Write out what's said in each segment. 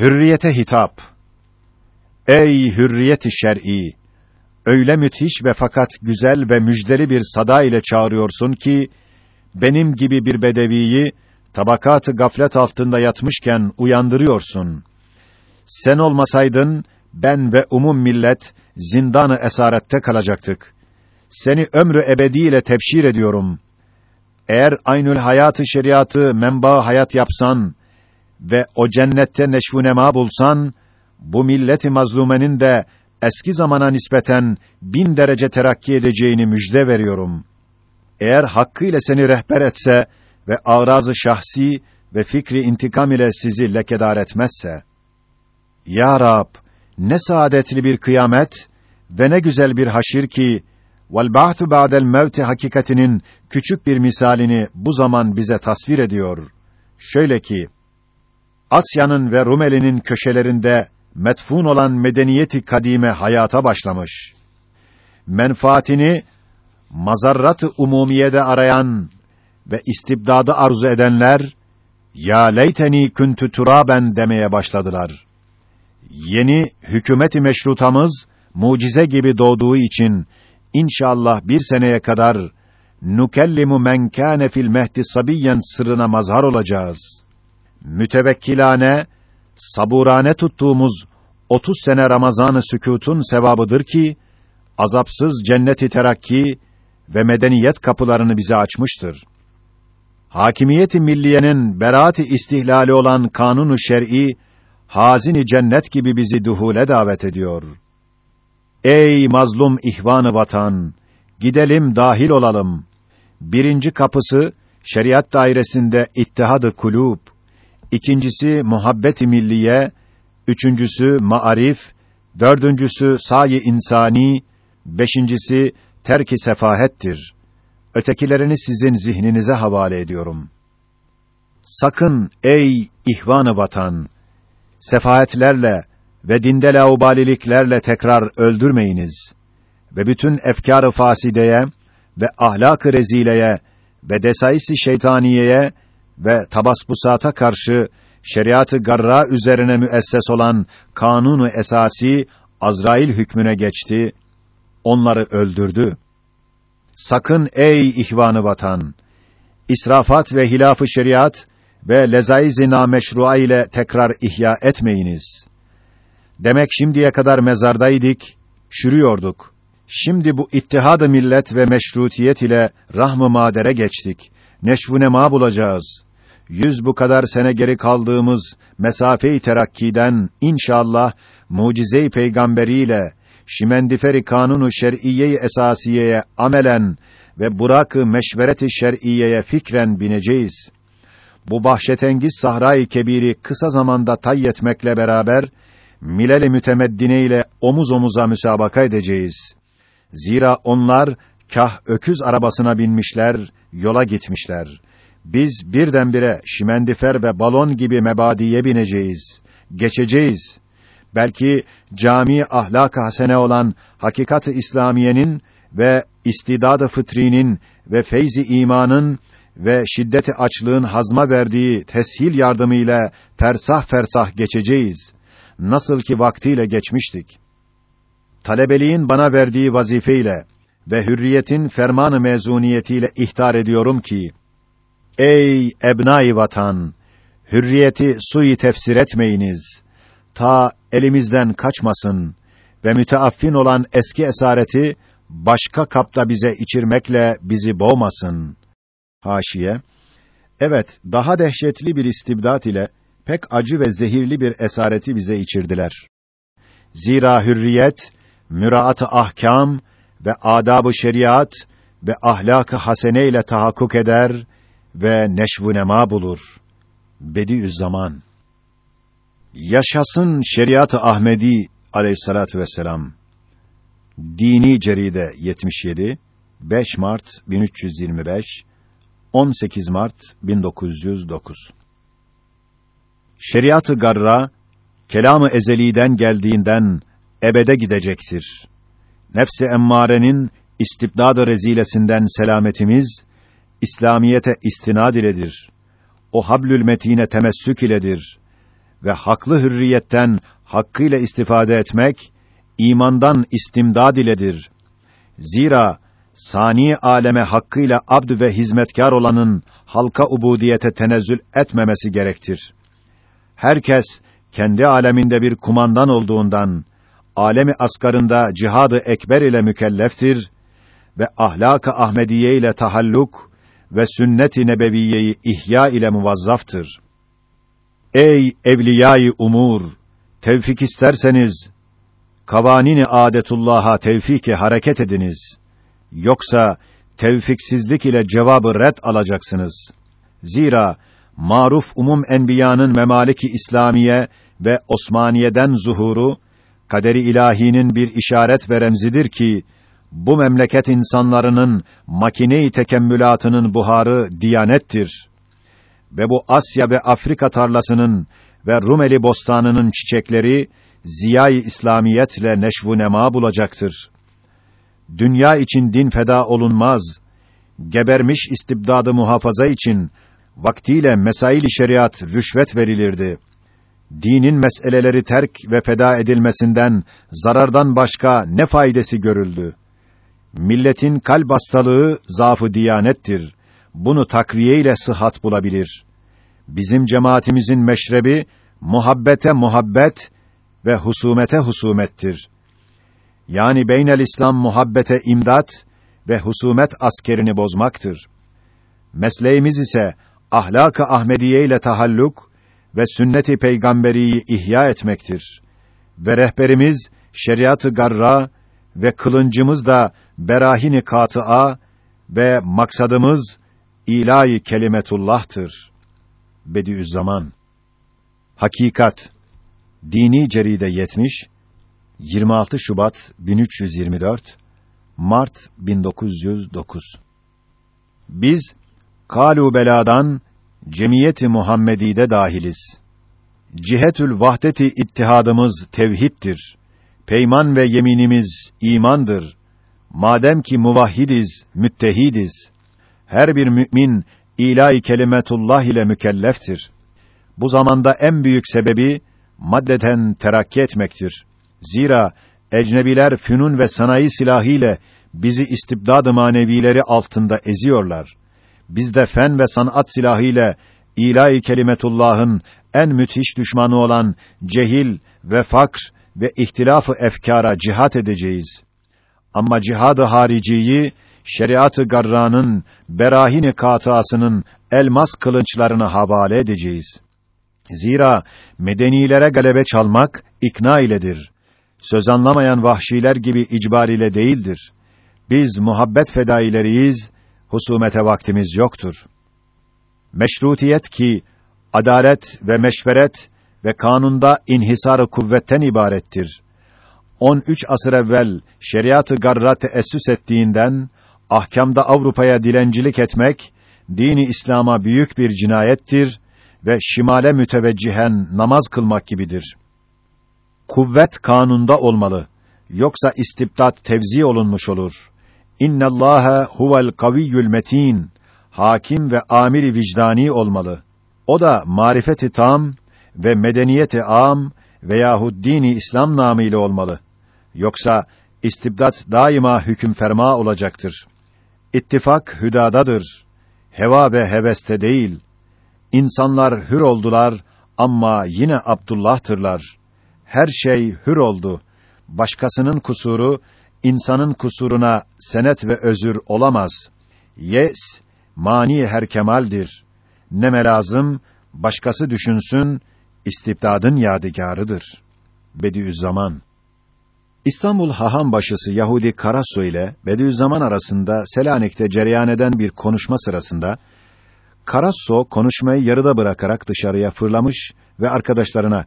Hürriyete hitap. Ey hürriyeti şer'i! Öyle müthiş ve fakat güzel ve müjdeli bir sada ile çağırıyorsun ki benim gibi bir bedeviyi tabakatı gaflet altında yatmışken uyandırıyorsun. Sen olmasaydın ben ve umum millet zindanı esarette kalacaktık. Seni ömrü ebedi ile tebşir ediyorum. Eğer aynül hayatı şeriatı menba hayat yapsan ve o cennette neşvu nema bulsan, bu milleti mazlumenin de eski zamana nispeten bin derece terakki edeceğini müjde veriyorum. Eğer hakkıyla seni rehber etse ve ağrazı şahsi ve fikri intikam ile sizi lekedar etmezse, Ya Rab, ne saadetli bir kıyamet ve ne güzel bir haşir ki, ba'tu ba'del mevti hakikatinin küçük bir misalini bu zaman bize tasvir ediyor. Şöyle ki, Asya'nın ve Rumeli'nin köşelerinde metfun olan medeniyeti kadime hayata başlamış. Menfaatini mazarrat-ı umumiyede arayan ve istibdadı arzu edenler ya leyteni kuntu turaben demeye başladılar. Yeni hükümeti meşrutamız mucize gibi doğduğu için inşallah bir seneye kadar nukellimu men kâne fil mehdi sabiyyen sırrına mazhar olacağız. Mütevekkilane, saburane tuttuğumuz 30 sene Ramazan-ı sükûtun sevabıdır ki azapsız cenneti terakki ve medeniyet kapılarını bize açmıştır. Hakimiyeti milliyenin beraati istihlali olan kanunu şer'i hazini cennet gibi bizi duhule davet ediyor. Ey mazlum ihvanı vatan, gidelim dahil olalım. Birinci kapısı şeriat dairesinde ittihadı kulub, ikincisi muhabbet-i milliye, üçüncüsü maarif, dördüncüsü sayi insani, beşincisi terki sefahettir. Ötekilerini sizin zihninize havale ediyorum. Sakın ey ihvan-ı vatan, sefahetlerle ve dinde laubaliliklerle tekrar öldürmeyiniz. Ve bütün efkâr-ı fasideye ve ahlak-ı rezileye ve desais-i şeytaniyeye ve tabasbusata karşı şeriatı garra üzerine müesses olan kanunu esasi Azrail hükmüne geçti, onları öldürdü. Sakın ey ihvanı vatan, israfat ve hilaf-ı şeriat ve lezaiz-i nameşrua ile tekrar ihya etmeyiniz. Demek şimdiye kadar mezardaydık, çürüyorduk. Şimdi bu ittihad-ı millet ve meşrutiyet ile rahm-ı madere geçtik. Neşvu nema bulacağız. Yüz bu kadar sene geri kaldığımız mesafe-i terakkiden inşallah mucize-i peygamberiyle şimendiferi kanunu şer'iyye esasiyeye amelen ve burak-ı meşveret-i şer'iyeye fikren bineceğiz. Bu bahşetengiz sahra-i kebiri kısa zamanda tayyetmekle beraber milel-i mütemeddine ile omuz omuza müsabaka edeceğiz. Zira onlar kah öküz arabasına binmişler, yola gitmişler. Biz birdenbire şimendifer ve balon gibi mebadiye bineceğiz, geçeceğiz. Belki cami ahlak-ı hasene olan hakikat-ı İslamiyenin ve istidad-ı fıtrinin ve feyzi imanın ve şiddeti açlığın hazma verdiği teshil yardımıyla fersah fersah geçeceğiz. Nasıl ki vaktiyle geçmiştik. Talebeliğin bana verdiği vazifeyle ve hürriyetin fermanı mezuniyetiyle ihtar ediyorum ki Ey ebnai vatan hürriyeti sui tefsir etmeyiniz ta elimizden kaçmasın ve müteaffin olan eski esareti başka kapta bize içirmekle bizi boğmasın. Haşiye Evet, daha dehşetli bir istibdat ile pek acı ve zehirli bir esareti bize içirdiler. Zira hürriyet, müraat-ı ahkam ve adab-ı şeriat ve ahlak-ı hasene ile tahakkuk eder ve neşv nema bulur. Bediüzzaman Yaşasın şeriat-ı Ahmedi aleyhissalatu vesselam. Dini Ceride 77 5 Mart 1325 18 Mart 1909 Şeriat-ı garra kelamı ezeliden geldiğinden ebede gidecektir. Nefsi emmarenin istibdad-ı rezilesinden selametimiz İslamiyete istinad iledir. O hablül metine temessük iledir ve haklı hürriyetten hakkıyla istifade etmek imandan istimdad iledir. Zira sani aleme hakkıyla abd ve hizmetkar olanın halka ubudiyete tenezzül etmemesi gerektir. Herkes kendi aleminde bir kumandan olduğundan alemi askarında cihadı ekber ile mükelleftir ve ahlak-ı Ahmediye ile tahalluk ve sünnet-i nebeviyeyi ihya ile muvazzaftır. Ey evliyâ-i umur, tevfik isterseniz kavanini adetullah'a tevfiki hareket ediniz. Yoksa tevfiksizlik ile cevabı red alacaksınız. Zira maruf umum enbiyanın memaliki İslamiye ve Osmaniye'den zuhuru kaderi ilahinin bir işaret ve remzidir ki bu memleket insanlarının makine-i tekemmülatının buharı diyanettir. Ve bu Asya ve Afrika tarlasının ve Rumeli bostanının çiçekleri ziyai İslamiyetle neşvu nema bulacaktır. Dünya için din feda olunmaz. Gebermiş istibdadı muhafaza için vaktiyle mesail-i şeriat rüşvet verilirdi. Dinin meseleleri terk ve feda edilmesinden zarardan başka ne faydası görüldü? Milletin kalp hastalığı zaafı diyanettir. Bunu takviye ile sıhhat bulabilir. Bizim cemaatimizin meşrebi muhabbete muhabbet ve husumete husumettir. Yani beynel İslam muhabbete imdat ve husumet askerini bozmaktır. Mesleğimiz ise ahlak-ı Ahmediye ile tahalluk ve sünnet-i peygamberiyi ihya etmektir. Ve rehberimiz şeriat-ı garra ve kılıncımız da berahini katıa ve maksadımız ilahi kelimetullah'tır. Bediüzzaman Hakikat Dini Ceride 70 26 Şubat 1324 Mart 1909 Biz kalu beladan cemiyeti Muhammedi'de dahiliz. Cihetül vahdeti ittihadımız tevhiddir. Peyman ve yeminimiz imandır. Madem ki muvahhidiz, müttehidiz. Her bir mümin ilahi kelimetullah ile mükelleftir. Bu zamanda en büyük sebebi maddeten terakki etmektir. Zira ecnebiler fünun ve sanayi silahıyla bizi istibdad-ı manevileri altında eziyorlar. Biz de fen ve sanat silahıyla ilahi kelimetullah'ın en müthiş düşmanı olan cehil ve fakr ve ihtilafı efkara cihat edeceğiz. Ama cihadı hariciyi şeriatı garranın berahini katıasının elmas kılınçlarını havale edeceğiz. Zira medenilere galebe çalmak ikna iledir. Söz anlamayan vahşiler gibi icbar ile değildir. Biz muhabbet fedaileriyiz, husumete vaktimiz yoktur. Meşrutiyet ki adalet ve meşveret ve kanunda inhisar kuvvetten ibarettir. 13 asır evvel şeriatı garra teessüs ettiğinden ahkamda Avrupa'ya dilencilik etmek dini İslam'a büyük bir cinayettir ve şimale müteveccihen namaz kılmak gibidir. Kuvvet kanunda olmalı. Yoksa istibdat tevzi olunmuş olur. İnnallâhe huvel kaviyyül metin. Hakim ve amiri vicdani olmalı. O da marifeti tam ve medeniyeti am veyahut dini İslam namıyla olmalı. Yoksa istibdat daima hüküm ferma olacaktır. İttifak hüdadadır. Heva ve heveste değil. İnsanlar hür oldular ama yine Abdullah'tırlar. Her şey hür oldu. Başkasının kusuru insanın kusuruna senet ve özür olamaz. Yes mani her kemaldir. Ne lazım başkası düşünsün istibdadın yadigarıdır. Bediüzzaman İstanbul haham başısı Yahudi Karasu ile Bediüzzaman arasında Selanik'te cereyan eden bir konuşma sırasında Karasso konuşmayı yarıda bırakarak dışarıya fırlamış ve arkadaşlarına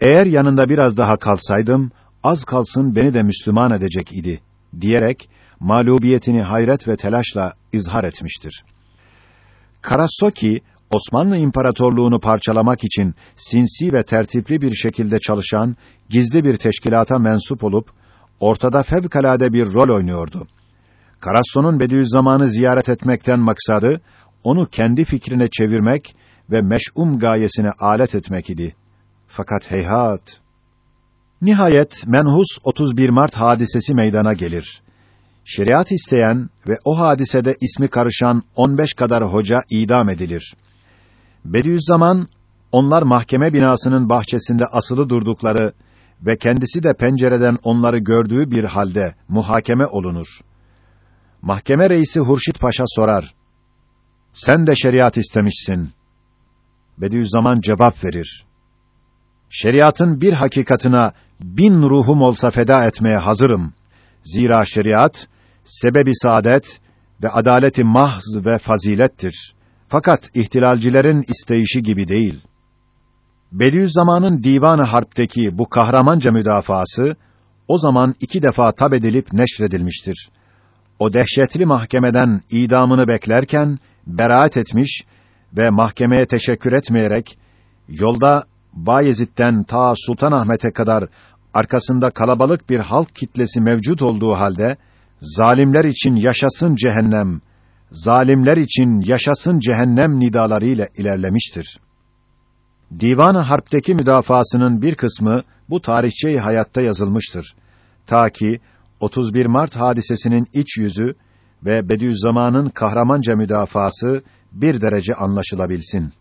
eğer yanında biraz daha kalsaydım az kalsın beni de Müslüman edecek idi diyerek mağlubiyetini hayret ve telaşla izhar etmiştir. Karasso ki Osmanlı İmparatorluğunu parçalamak için sinsi ve tertipli bir şekilde çalışan gizli bir teşkilata mensup olup ortada fevkalade bir rol oynuyordu. Karasso'nun Bediüzzaman'ı ziyaret etmekten maksadı onu kendi fikrine çevirmek ve meş'um gayesine alet etmek idi. Fakat heyhat. Nihayet menhus 31 Mart hadisesi meydana gelir. Şeriat isteyen ve o hadisede ismi karışan 15 kadar hoca idam edilir. Bediüzzaman onlar mahkeme binasının bahçesinde asılı durdukları ve kendisi de pencereden onları gördüğü bir halde muhakeme olunur. Mahkeme reisi Hurşit Paşa sorar. Sen de şeriat istemişsin. Bediüzzaman cevap verir. Şeriatın bir hakikatına bin ruhum olsa feda etmeye hazırım. Zira şeriat, sebebi saadet ve adaleti mahz ve fazilettir. Fakat ihtilalcilerin isteyişi gibi değil. Bediüzzaman'ın Divan-ı Harp'teki bu kahramanca müdafası, o zaman iki defa tab edilip neşredilmiştir. O dehşetli mahkemeden idamını beklerken, beraat etmiş ve mahkemeye teşekkür etmeyerek, yolda Bayezid'den ta Sultanahmet'e kadar arkasında kalabalık bir halk kitlesi mevcut olduğu halde, zalimler için yaşasın cehennem, zalimler için yaşasın cehennem nidalarıyla ilerlemiştir. Divan-ı Harp'teki müdafasının bir kısmı bu tarihçeyi hayatta yazılmıştır. Ta ki 31 Mart hadisesinin iç yüzü ve Bediüzzaman'ın kahramanca müdafası bir derece anlaşılabilsin.